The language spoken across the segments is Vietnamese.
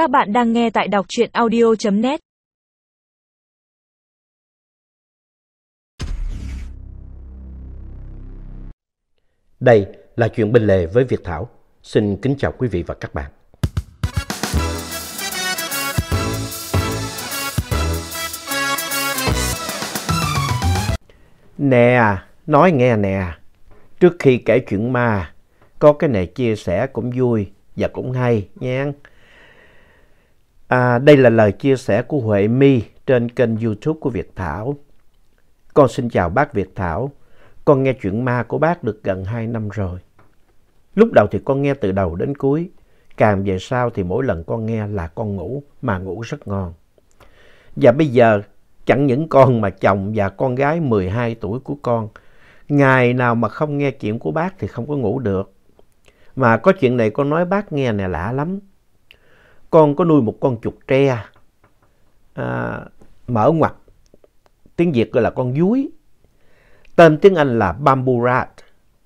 Các bạn đang nghe tại đọc truyện audio.net Đây là chuyện bên lề với Việt Thảo. Xin kính chào quý vị và các bạn. Nè, nói nghe nè. Trước khi kể chuyện ma, có cái này chia sẻ cũng vui và cũng hay nha. À, đây là lời chia sẻ của Huệ My trên kênh youtube của Việt Thảo. Con xin chào bác Việt Thảo. Con nghe chuyện ma của bác được gần 2 năm rồi. Lúc đầu thì con nghe từ đầu đến cuối. Càng về sau thì mỗi lần con nghe là con ngủ mà ngủ rất ngon. Và bây giờ chẳng những con mà chồng và con gái 12 tuổi của con. Ngày nào mà không nghe chuyện của bác thì không có ngủ được. Mà có chuyện này con nói bác nghe nè lạ lắm. Con có nuôi một con chuột tre. À, mở ngoặt. Tiếng Việt gọi là con dúi. Tên tiếng Anh là bamboo rat.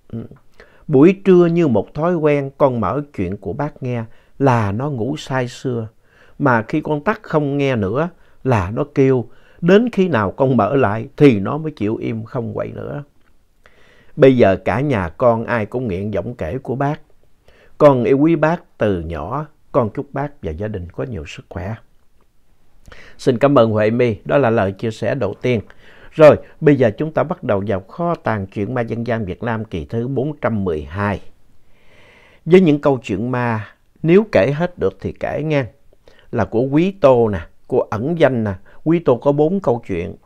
Ừ. Buổi trưa như một thói quen con mở chuyện của bác nghe là nó ngủ say sưa. Mà khi con tắt không nghe nữa là nó kêu. Đến khi nào con mở lại thì nó mới chịu im không quậy nữa. Bây giờ cả nhà con ai cũng nghiện giọng kể của bác. Con yêu quý bác từ nhỏ. Con chúc bác và gia đình có nhiều sức khỏe. Xin cảm ơn Huệ My. Đó là lời chia sẻ đầu tiên. Rồi, bây giờ chúng ta bắt đầu vào kho tàng truyện ma dân gian Việt Nam kỳ thứ 412. Với những câu chuyện ma, nếu kể hết được thì kể ngang. Là của Quý Tô nè, của ẩn danh nè. Quý Tô có bốn câu chuyện.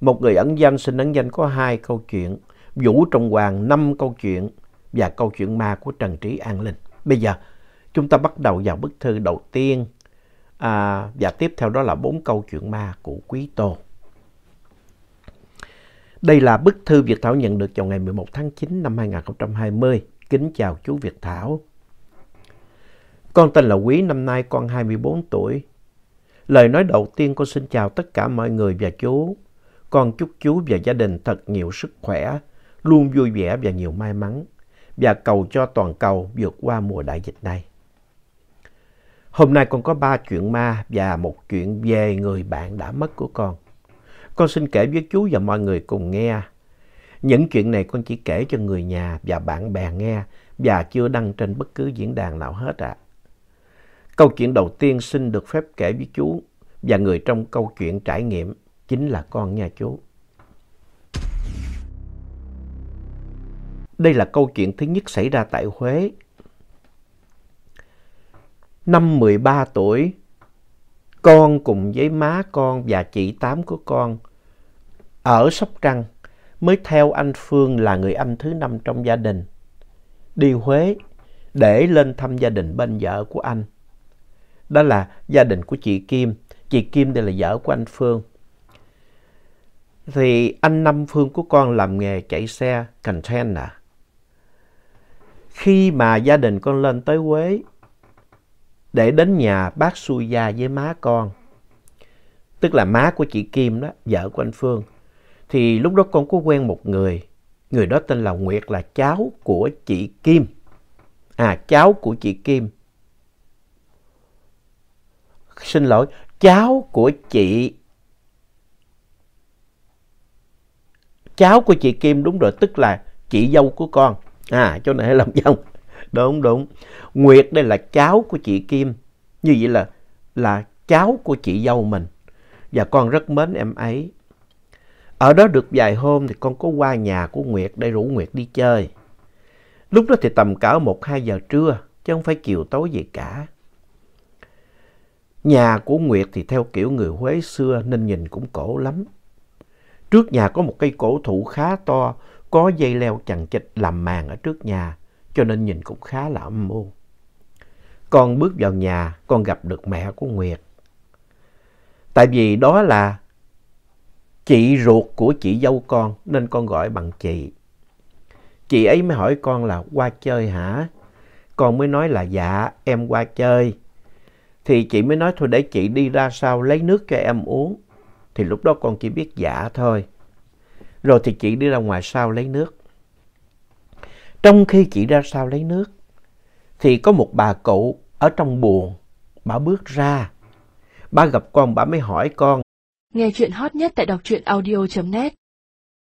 Một người ẩn danh xin ẩn danh có hai câu chuyện. Vũ Trọng Hoàng năm câu chuyện. Và câu chuyện ma của Trần Trí An Linh. Bây giờ, chúng ta bắt đầu vào bức thư đầu tiên. À, và tiếp theo đó là bốn câu chuyện ma của Quý tôn Đây là bức thư Việt Thảo nhận được vào ngày 11 tháng 9 năm 2020. Kính chào chú Việt Thảo. Con tên là Quý, năm nay con 24 tuổi. Lời nói đầu tiên con xin chào tất cả mọi người và chú. Con chúc chú và gia đình thật nhiều sức khỏe, luôn vui vẻ và nhiều may mắn. Và cầu cho toàn cầu vượt qua mùa đại dịch này. Hôm nay con có ba chuyện ma và một chuyện về người bạn đã mất của con. Con xin kể với chú và mọi người cùng nghe. Những chuyện này con chỉ kể cho người nhà và bạn bè nghe và chưa đăng trên bất cứ diễn đàn nào hết ạ. À. Câu chuyện đầu tiên xin được phép kể với chú và người trong câu chuyện trải nghiệm chính là con nha chú. Đây là câu chuyện thứ nhất xảy ra tại Huế. Năm 13 tuổi, con cùng với má con và chị Tám của con ở Sóc Trăng mới theo anh Phương là người anh thứ năm trong gia đình đi Huế để lên thăm gia đình bên vợ của anh. Đó là gia đình của chị Kim. Chị Kim đây là vợ của anh Phương. Thì anh Năm Phương của con làm nghề chạy xe container. Khi mà gia đình con lên tới Huế để đến nhà bác xui gia với má con. Tức là má của chị Kim đó, vợ của anh Phương. Thì lúc đó con có quen một người. Người đó tên là Nguyệt là cháu của chị Kim. À, cháu của chị Kim. Xin lỗi, cháu của chị... Cháu của chị Kim đúng rồi, tức là chị dâu của con. À, chỗ này làm dâu Đúng, đúng. Nguyệt đây là cháu của chị Kim. Như vậy là, là cháu của chị dâu mình. Và con rất mến em ấy. Ở đó được vài hôm thì con có qua nhà của Nguyệt để rủ Nguyệt đi chơi. Lúc đó thì tầm cỡ 1-2 giờ trưa, chứ không phải chiều tối gì cả. Nhà của Nguyệt thì theo kiểu người Huế xưa nên nhìn cũng cổ lắm. Trước nhà có một cây cổ thụ khá to, có dây leo chằng chịt làm màn ở trước nhà, cho nên nhìn cũng khá là âm mưu. Con bước vào nhà, con gặp được mẹ của Nguyệt. Tại vì đó là chị ruột của chị dâu con nên con gọi bằng chị. Chị ấy mới hỏi con là qua chơi hả? Con mới nói là dạ em qua chơi. Thì chị mới nói thôi để chị đi ra sau lấy nước cho em uống. Thì lúc đó con chỉ biết dạ thôi. Rồi thì chị đi ra ngoài sau lấy nước. Trong khi chị ra sau lấy nước, thì có một bà cụ ở trong buồng bà bước ra. bà gặp con, bà mới hỏi con. Nghe chuyện hot nhất tại đọc truyện audio.net